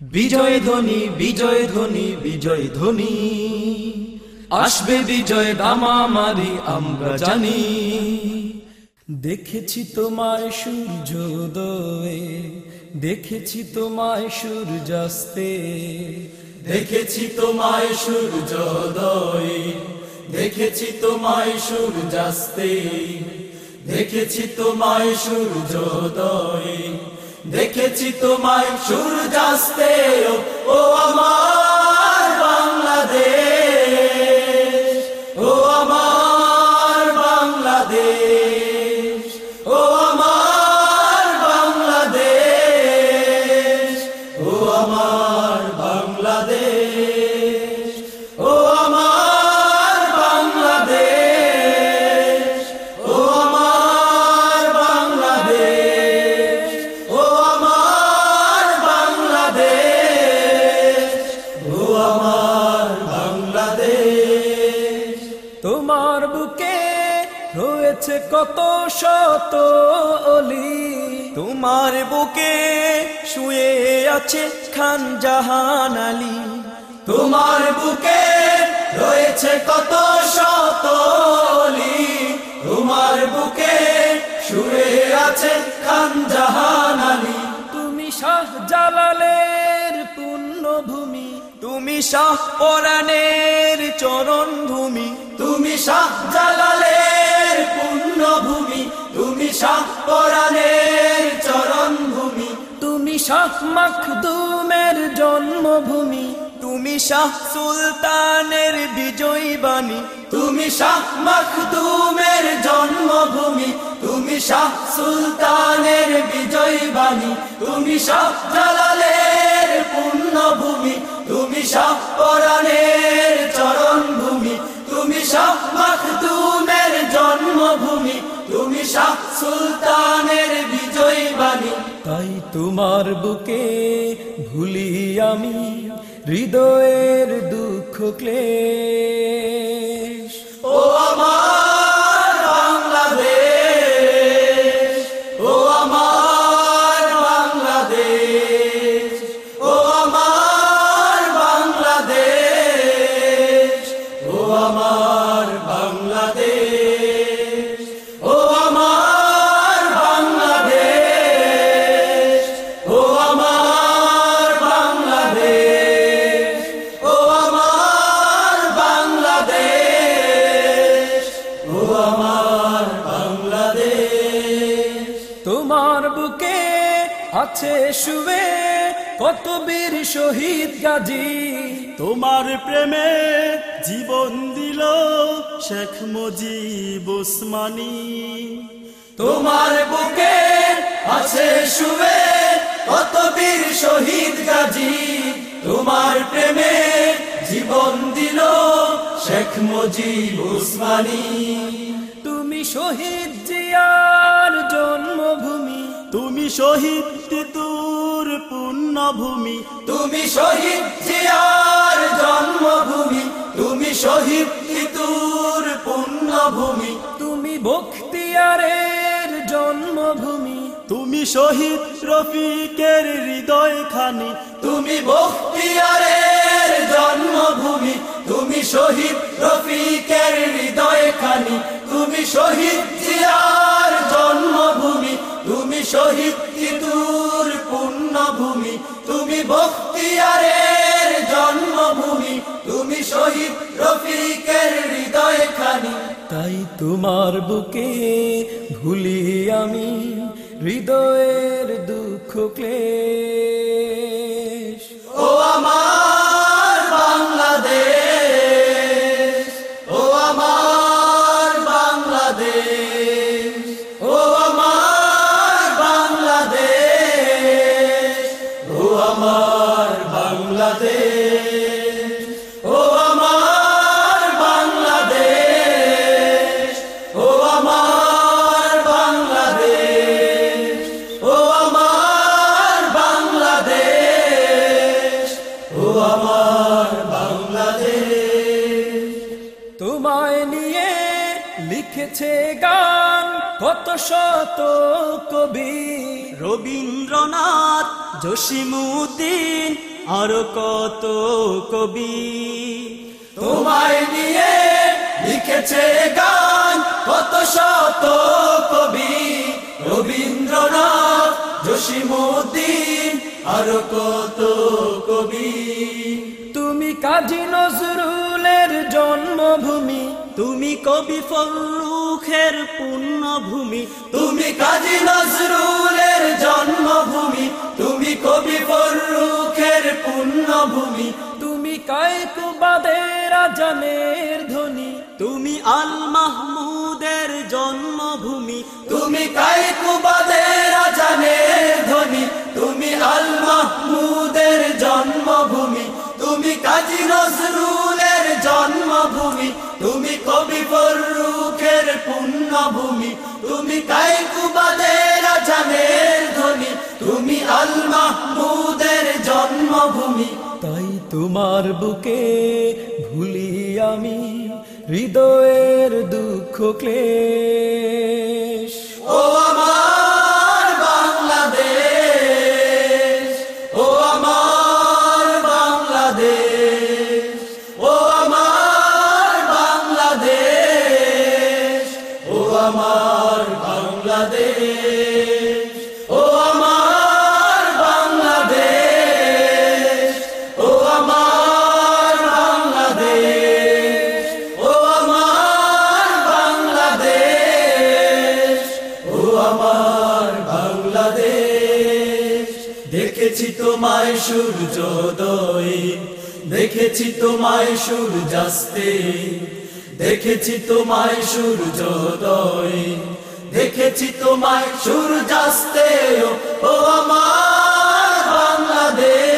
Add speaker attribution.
Speaker 1: বিজয় ধ্বনি বিজয় ধ্বনি বিজয় ধ্বনি। আসবে বিজয় দামামারি, আমরা জানি। দেখেছি তোমায় সূর্যোদয়ে, দেখেছি তোমায় সূর্যাস্তে। দেখেছি তোমায় সূর্যোদয়ে, দেখেছি তোমায় সূর্যাস্তে। দেখেছি তোমায় সূর্যোদয়ে। দেখেছি তোমায় সূর্যাস্তে ও- আমার রয়েছে কত শত অলি। তোমার বুকে শুয়ে আছে খান জাহান আলী। তোমার বুকে রয়েছে কত শত অলি। তোমার বুকে শুয়ে আছে খান জাহান আলী। তুমি শাহ জালালের পুণ্যভূমি। তুমি শাহ পরাণের চরণ ভূমি তুমি শাহ জালালের তুমি শাহ পরাণের চরণ ভূমি তুমি শাহ মখদুমের জন্মভূমি। তুমি শাহ সুলতানের বিজয়ী বাণী। তুমি শাহ মখদুমের জন্মভূমি। তুমি শাহ সুলতানের বিজয়ী বাণী। তুমি শাহ জালালের পুণ্যভূমি। তুমি শাহ পরাণের চরণ ভূমি তুমি শাহ মখদুমের জন্মভূমি। শাহ সুলতানের বিজয়ী বাণী। তাই তোমার বুকে ভুলি আমি হৃদয়ের দুঃখ ক্লেশ। আছে শুয়ে কত বীর শহীদ গাজী।
Speaker 2: তোমার প্রেমে জীবন দিল শেখ মুজিব উসমানী।
Speaker 1: তোমার বুকে আছে শুয়ে কত বীর শহীদ গাজী। তোমার প্রেমে জীবন দিল শেখ মুজিব উসমানী। তুমি শহীদ জন্মভূমি
Speaker 2: তুমি শহীদ তিতুর পুণ্যভূমি
Speaker 1: তুমি শহীদ জিয়ার জন্মভূমি তুমি শহীদ তিতুর পুণ্যভূমি তুমি বখতিয়ারের জন্মভূমি
Speaker 2: তুমি শহীদ রফিকের হৃদয় খানি
Speaker 1: তুমি বখতিয়ারের জন্মভূমি তুমি শহীদ রফিকের হৃদয় খানি তুমি শহীদ শহীদ তিতুর পুণ্যভূমি, তুমি বক্তিয়ারের জন্মভূমি, তুমি শহীদ রফিকের হৃদয় খানি। তাই তোমার বুকে ভুলি আমি হৃদয়ের দুঃখ ক্লেশ। আমার বাংলাদেশ, ও আমার বাংলাদেশ, ও আমার বাংলাদেশ, ও আমার বাংলাদেশ, ও আমার বাংলাদেশ। তোমায় নিয়ে লিখেছে গান কত শত কবি।
Speaker 2: রবীন্দ্রনাথ জসিমুদ্দিন আরও কত কবি।
Speaker 1: তোমায় নিয়ে লিখেছে গান কত শত কবি। রবীন্দ্রনাথ জসিমুদ্দিন আর কত কবি। তুমি কাজী নজরুলের জন্মভূমি
Speaker 2: তুমি কবি ফরুখের পুণ্যভূমি
Speaker 1: তুমি কাজী কায়কুবাদের ধ্বনি।
Speaker 2: তুমি আল মাহমুদের জন্মভূমি।
Speaker 1: তুমি কায়কুবাদের আজানের ধ্বনি। তুমি আল মাহমুদের জন্মভূমি। তুমি কাজী নজরুলের জন্মভূমি। তুমি কবি ফরুখের পুণ্যভূমি। তুমি কায়কুবাদের আজানের ধ্বনি। তুমি আল মাহমুদের জন্মভূমি। তাই তোমার বুকে ভুলি আমি হৃদয়ের দুঃখ ক্লেশ। ও আমার বাংলাদেশ, ও আমার বাংলাদেশ, ও আমার বাংলাদেশ, ও আমার বাংলাদেশ। দেখেছি তোমায় সূর্যোদয়, দেখেছি তোমায় সূর্যাস্তে, দেখেছি তোমায় সূর্যোদয়, দেখেছি তোমায় সূর্যাস্তে, ও আমার বাংলাদেশ।